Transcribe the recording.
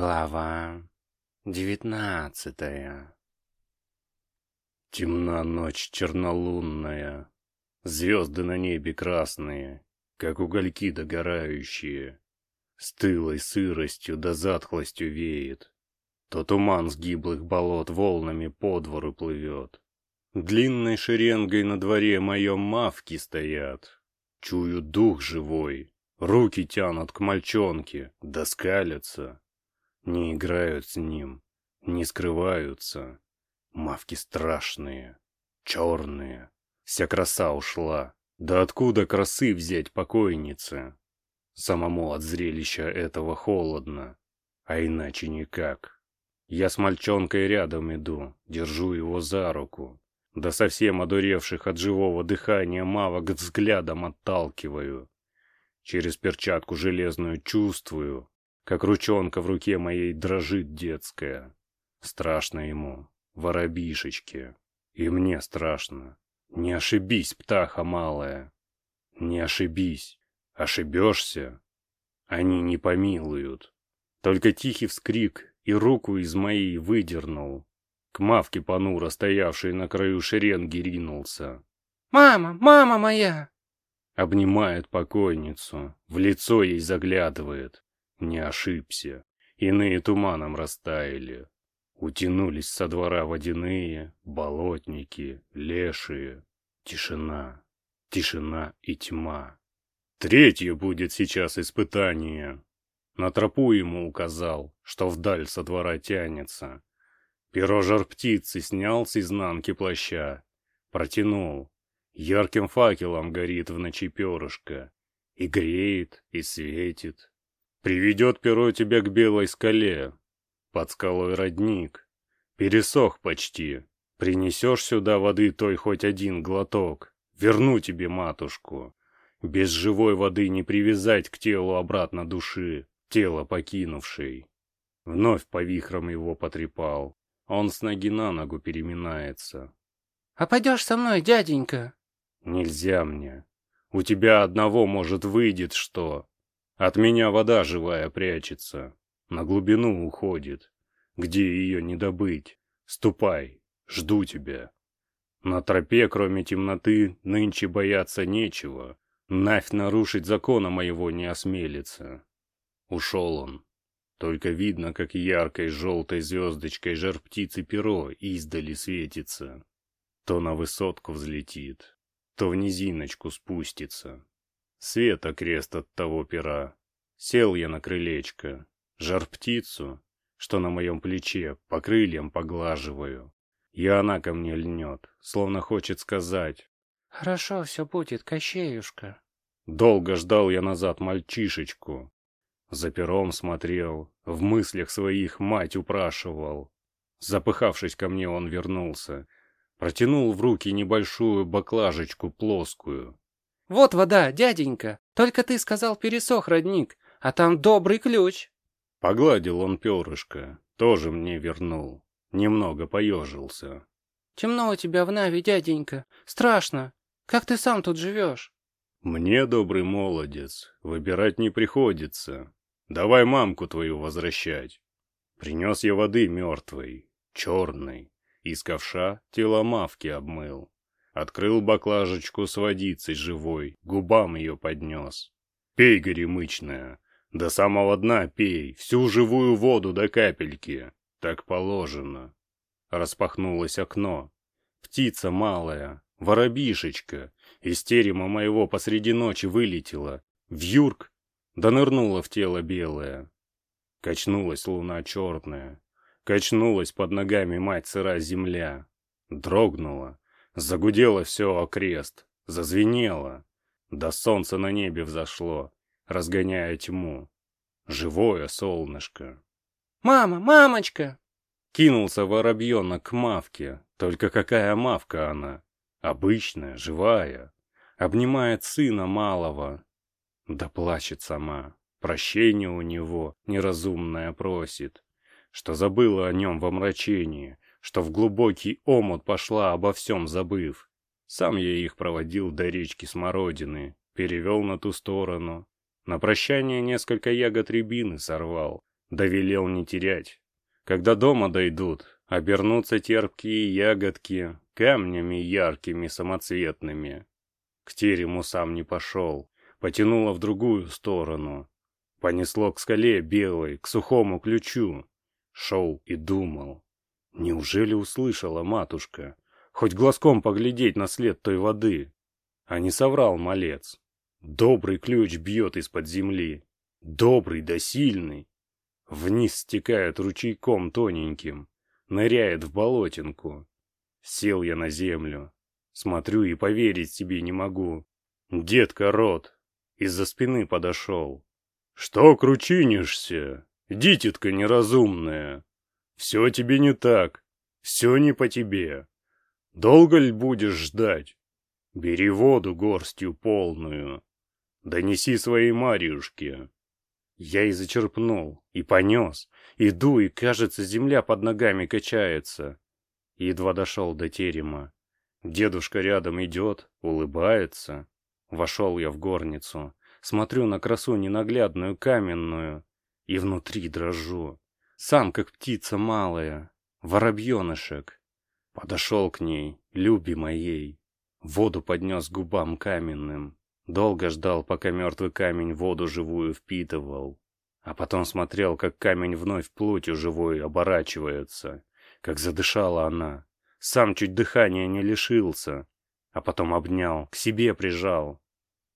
Глава девятнадцатая Темна ночь чернолунная, Звезды на небе красные, Как угольки догорающие. Стылой сыростью да затхлостью веет. То туман с гиблых болот волнами по двору плывет. Длинной шеренгой на дворе моем мавки стоят. Чую дух живой, руки тянут к мальчонке, да скалятся. Не играют с ним, не скрываются. Мавки страшные, черные. Вся краса ушла. Да откуда красы взять покойнице? Самому от зрелища этого холодно, а иначе никак. Я с мальчонкой рядом иду, держу его за руку. Да совсем одуревших от живого дыхания мавок взглядом отталкиваю. Через перчатку железную чувствую, как ручонка в руке моей дрожит детская. Страшно ему, воробишечке. И мне страшно. Не ошибись, птаха малая. Не ошибись. Ошибешься. Они не помилуют. Только тихий вскрик и руку из моей выдернул. К мавке понуро, стоявшей на краю шеренги, ринулся. «Мама, мама моя!» Обнимает покойницу, в лицо ей заглядывает. Не ошибся. Иные туманом растаяли. Утянулись со двора водяные, болотники, лешие. Тишина, тишина и тьма. Третье будет сейчас испытание. На тропу ему указал, что вдаль со двора тянется. Перо жар птицы снял с изнанки плаща, протянул. Ярким факелом горит в ночи перышко. И греет, и светит, Приведет перо тебя к белой скале. Под скалой родник. Пересох почти. Принесешь сюда воды той хоть один глоток. Верну тебе матушку. Без живой воды не привязать к телу обратно души, тело покинувшей. Вновь по вихрам его потрепал. Он с ноги на ногу переминается. «А пойдешь со мной, дяденька?» «Нельзя мне. У тебя одного, может, выйдет что. От меня вода живая прячется, на глубину уходит, где ее не добыть. Ступай, жду тебя. На тропе, кроме темноты, нынче бояться нечего. Навь нарушить закона моего не осмелится. Ушел он. Только видно, как яркой желтой звездочкой жар птицы перо издали светится. То на высотку взлетит, то в низиночку спустится. Света крест от того пера. Сел я на крылечко, жар птицу, что на моем плече, по крыльям поглаживаю. И она ко мне льнет, словно хочет сказать. «Хорошо все будет, Кощеюшка». Долго ждал я назад мальчишечку. За пером смотрел, в мыслях своих мать упрашивал. Запыхавшись ко мне, он вернулся. Протянул в руки небольшую баклажечку плоскую. «Вот вода, дяденька. Только ты сказал, пересох родник, а там добрый ключ». Погладил он перышко, тоже мне вернул. Немного поежился. «Темно у тебя в Нави, дяденька. Страшно. Как ты сам тут живешь?» «Мне, добрый молодец, выбирать не приходится. Давай мамку твою возвращать». Принес я воды мертвой, черной, из ковша тело мавки обмыл. Открыл баклажечку с водицей живой, губам ее поднес. «Пей, горемычная, до самого дна пей, всю живую воду до капельки, так положено». Распахнулось окно. Птица малая, воробишечка, из терема моего посреди ночи вылетела, в юрк, да нырнула в тело белое. Качнулась луна черная, качнулась под ногами мать сыра земля, дрогнула, Загудело все окрест, зазвенело. До солнца на небе взошло, разгоняя тьму. Живое солнышко. «Мама, мамочка!» Кинулся воробьенок к мавке. Только какая мавка она? Обычная, живая. Обнимает сына малого. Да плачет сама. Прощение у него неразумное просит. Что забыла о нем во мрачении, что в глубокий омут пошла, обо всем забыв. Сам я их проводил до речки Смородины, перевел на ту сторону. На прощание несколько ягод рябины сорвал, Довелел не терять. Когда дома дойдут, обернутся терпкие ягодки камнями яркими самоцветными. К терему сам не пошел, потянуло в другую сторону. Понесло к скале белой, к сухому ключу. Шел и думал. Неужели услышала матушка? Хоть глазком поглядеть на след той воды. А не соврал малец. Добрый ключ бьет из-под земли. Добрый да сильный. Вниз стекает ручейком тоненьким. Ныряет в болотинку. Сел я на землю. Смотрю и поверить себе не могу. Детка рот. Из-за спины подошел. Что кручинишься? Дитятка неразумная. Все тебе не так. Все не по тебе. Долго ли будешь ждать? Бери воду горстью полную. Донеси своей Марьюшке. Я и зачерпнул, и понес. Иду, и, кажется, земля под ногами качается. Едва дошел до терема. Дедушка рядом идет, улыбается. Вошел я в горницу. Смотрю на красу ненаглядную каменную. И внутри дрожу. Сам как птица малая. Воробьенышек. Подошел к ней, люби моей. Воду поднес губам каменным. Долго ждал, пока мертвый камень воду живую впитывал. А потом смотрел, как камень вновь плотью живой оборачивается. Как задышала она. Сам чуть дыхания не лишился. А потом обнял, к себе прижал.